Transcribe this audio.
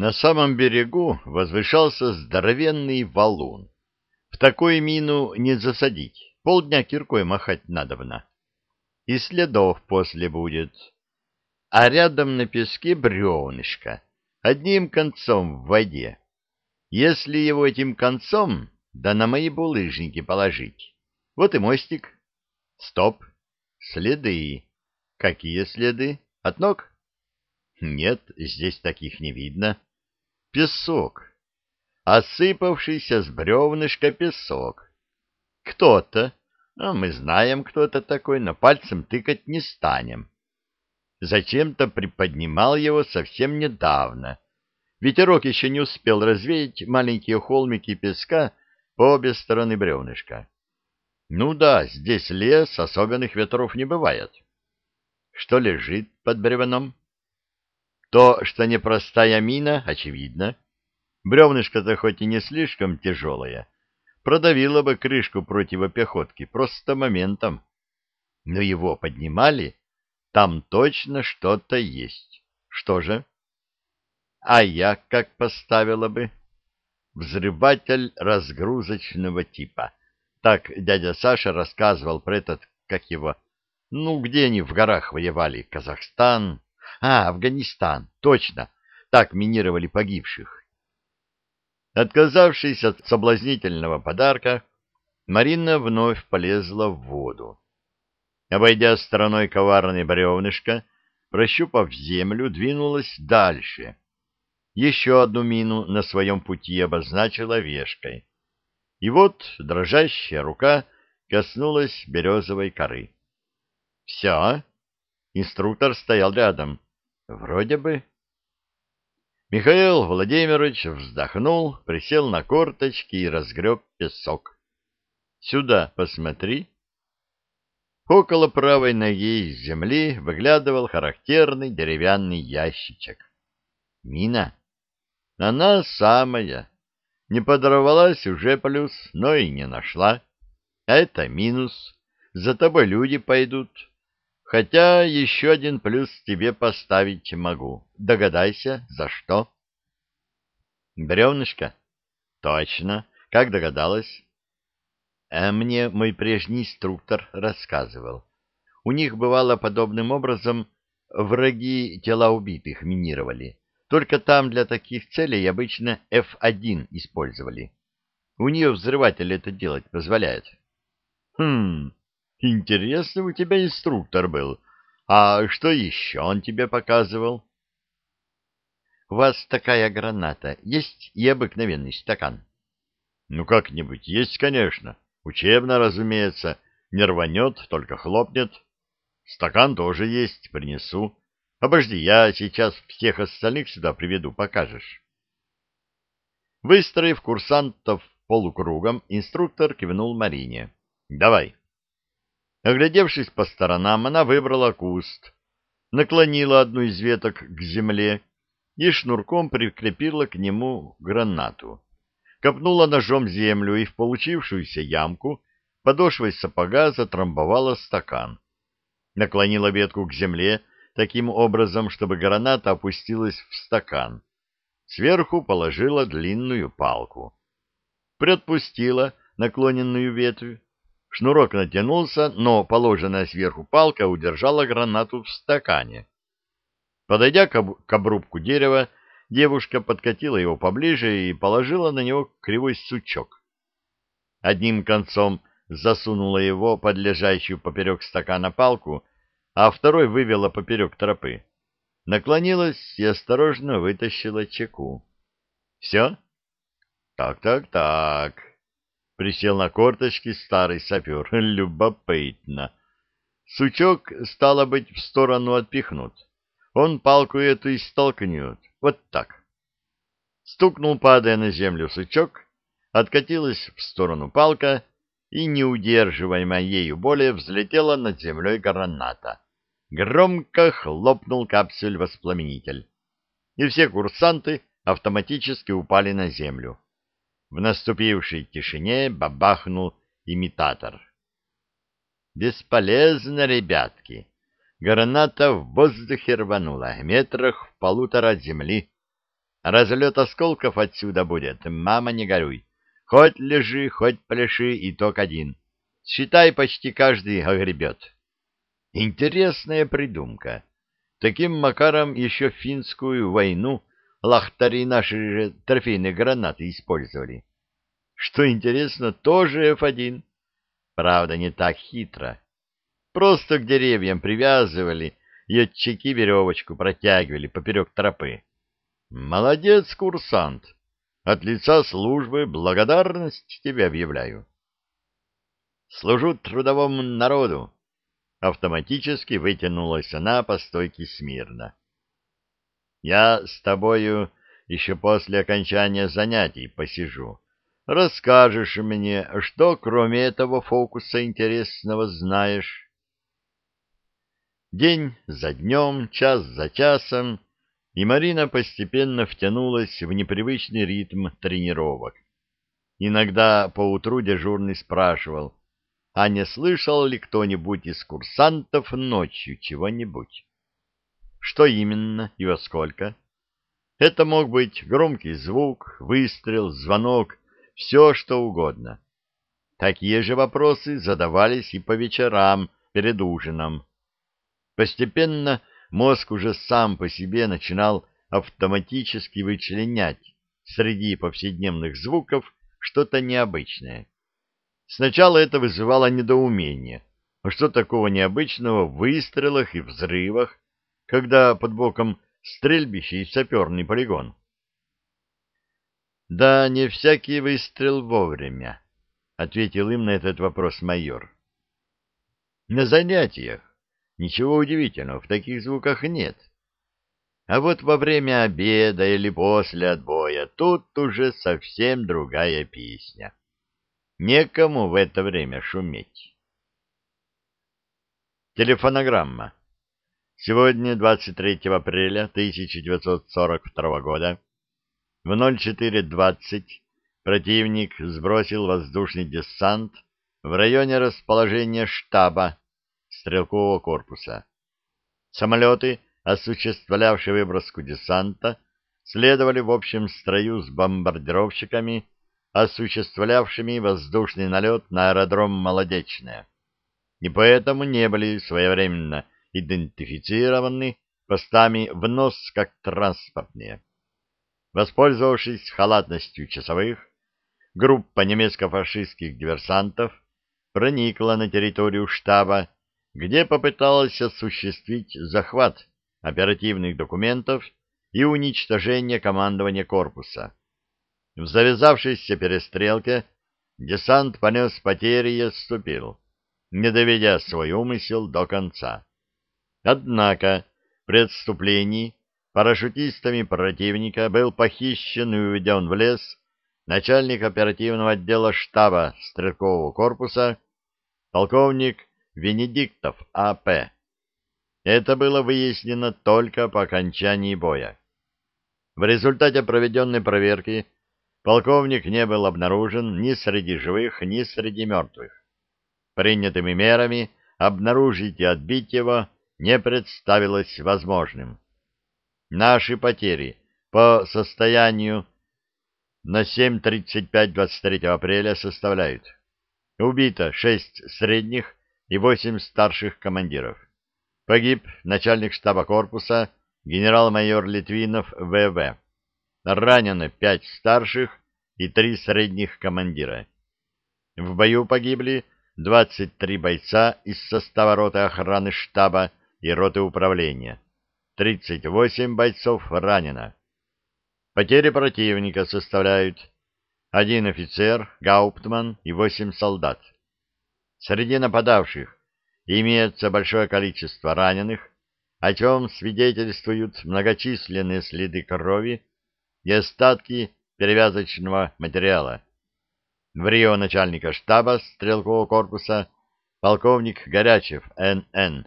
На самом берегу возвышался здоровенный валун. В такую мину не засадить, полдня киркой махать надобно. И следов после будет. А рядом на песке бревнышко, одним концом в воде. Если его этим концом, да на мои булыжники положить. Вот и мостик. Стоп. Следы. Какие следы? От ног? Нет, здесь таких не видно. Песок. Осыпавшийся с бревнышка песок. Кто-то, а мы знаем, кто это такой, но пальцем тыкать не станем. Зачем-то приподнимал его совсем недавно. Ветерок еще не успел развеять маленькие холмики песка по обе стороны бревнышка. Ну да, здесь лес, особенных ветров не бывает. Что лежит под бревном? То, что непростая мина, очевидно. Бревнышко-то хоть и не слишком тяжелое, продавило бы крышку противопехотки просто моментом. Но его поднимали, там точно что-то есть. Что же? А я как поставила бы? Взрыватель разгрузочного типа. Так дядя Саша рассказывал про этот, как его, ну, где они в горах воевали? Казахстан? А, Афганистан, точно. Так минировали погибших. Отказавшись от соблазнительного подарка, Марина вновь полезла в воду. Обойдя стороной коварное бревнышко, прощупав землю, двинулась дальше. Еще одну мину на своем пути обозначила вешкой. И вот дрожащая рука коснулась березовой коры. Все. Инструктор стоял рядом. Вроде бы. Михаил Владимирович вздохнул, присел на корточки и разгреб песок. Сюда посмотри. Около правой ноги из земли выглядывал характерный деревянный ящичек. Мина. Она самая. Не подорвалась уже плюс, но и не нашла. А это минус. За тобой люди пойдут. Хотя еще один плюс тебе поставить могу. Догадайся, за что? Бревнышко? Точно. Как догадалась? А мне мой прежний инструктор рассказывал. У них бывало подобным образом враги тела убитых минировали. Только там для таких целей обычно F1 использовали. У нее взрыватель это делать позволяет. Хм, Интересный у тебя инструктор был. А что еще он тебе показывал? У вас такая граната. Есть и обыкновенный стакан? Ну, как-нибудь есть, конечно. Учебно, разумеется. Не рванет, только хлопнет. Стакан тоже есть, принесу. Обожди, я сейчас всех остальных сюда приведу, покажешь. Выстроив курсантов полукругом, инструктор кивнул Марине. Давай. Оглядевшись по сторонам, она выбрала куст, наклонила одну из веток к земле и шнурком прикрепила к нему гранату. Копнула ножом землю и в получившуюся ямку подошвой сапога затрамбовала стакан. Наклонила ветку к земле таким образом, чтобы граната опустилась в стакан. Сверху положила длинную палку. Приотпустила наклоненную ветвь, Шнурок натянулся, но положенная сверху палка удержала гранату в стакане. Подойдя к обрубку дерева, девушка подкатила его поближе и положила на него кривой сучок. Одним концом засунула его под лежащую поперек стакана палку, а второй вывела поперек тропы. Наклонилась и осторожно вытащила чеку. «Все?» «Так-так-так», Присел на корточки старый сапер. Любопытно. Сучок, стало быть, в сторону отпихнут. Он палку эту и столкнет. Вот так. Стукнул, падая на землю сучок, откатилась в сторону палка и, не удерживаемая ею более, взлетела над землей граната. Громко хлопнул капсюль-воспламенитель. И все курсанты автоматически упали на землю. В наступившей тишине бабахнул имитатор. «Бесполезно, ребятки!» Граната в воздухе рванула, метрах в полутора земли. Разлет осколков отсюда будет, мама, не горюй. Хоть лежи, хоть пляши, итог один. Считай, почти каждый огребет. Интересная придумка. Таким макаром еще финскую войну лахтари наши же трофейные гранаты использовали. Что интересно, тоже F1. Правда, не так хитро. Просто к деревьям привязывали и от чеки веревочку протягивали поперек тропы. Молодец, курсант. От лица службы благодарность тебе объявляю. Служу трудовому народу. Автоматически вытянулась она по стойке смирно. Я с тобою еще после окончания занятий посижу. Расскажешь мне, что кроме этого фокуса интересного знаешь. День за днем, час за часом, и Марина постепенно втянулась в непривычный ритм тренировок. Иногда поутру дежурный спрашивал, а не слышал ли кто-нибудь из курсантов ночью чего-нибудь? Что именно и во сколько? Это мог быть громкий звук, выстрел, звонок, все что угодно. Такие же вопросы задавались и по вечерам перед ужином. Постепенно мозг уже сам по себе начинал автоматически вычленять среди повседневных звуков что-то необычное. Сначала это вызывало недоумение. А что такого необычного в выстрелах и взрывах, когда под боком стрельбище и саперный полигон? «Да не всякий выстрел вовремя», — ответил им на этот вопрос майор. «На занятиях Ничего удивительного в таких звуках нет. А вот во время обеда или после отбоя тут уже совсем другая песня. Некому в это время шуметь. Телефонограмма. Сегодня, 23 апреля 1942 года, в 04.20 противник сбросил воздушный десант в районе расположения штаба стрелкового корпуса. Самолеты, осуществлявшие выброску десанта, следовали в общем строю с бомбардировщиками, осуществлявшими воздушный налет на аэродром «Молодечное», и поэтому не были своевременно идентифицированы постами в нос как транспортные. Воспользовавшись халатностью часовых, группа немецко-фашистских диверсантов проникла на территорию штаба где попыталась осуществить захват оперативных документов и уничтожение командования корпуса. В завязавшейся перестрелке десант понес потери и отступил, не доведя свой умысел до конца. Однако при отступлении парашютистами противника был похищен и уведен в лес начальник оперативного отдела штаба стрелкового корпуса полковник Венедиктов А.П. Это было выяснено только по окончании боя. В результате проведенной проверки полковник не был обнаружен ни среди живых, ни среди мертвых. Принятыми мерами обнаружить и отбить его не представилось возможным. Наши потери по состоянию на 7.35 23 апреля составляют убито 6 средних и восемь старших командиров. Погиб начальник штаба корпуса генерал-майор Литвинов В.В. Ранено пять старших и три средних командира. В бою погибли 23 бойца из состава роты охраны штаба и роты управления. 38 бойцов ранено. Потери противника составляют один офицер, гауптман и восемь солдат. Среди нападавших имеется большое количество раненых, о чем свидетельствуют многочисленные следы крови и остатки перевязочного материала. В Рио начальника штаба стрелкового корпуса полковник Горячев Н.Н.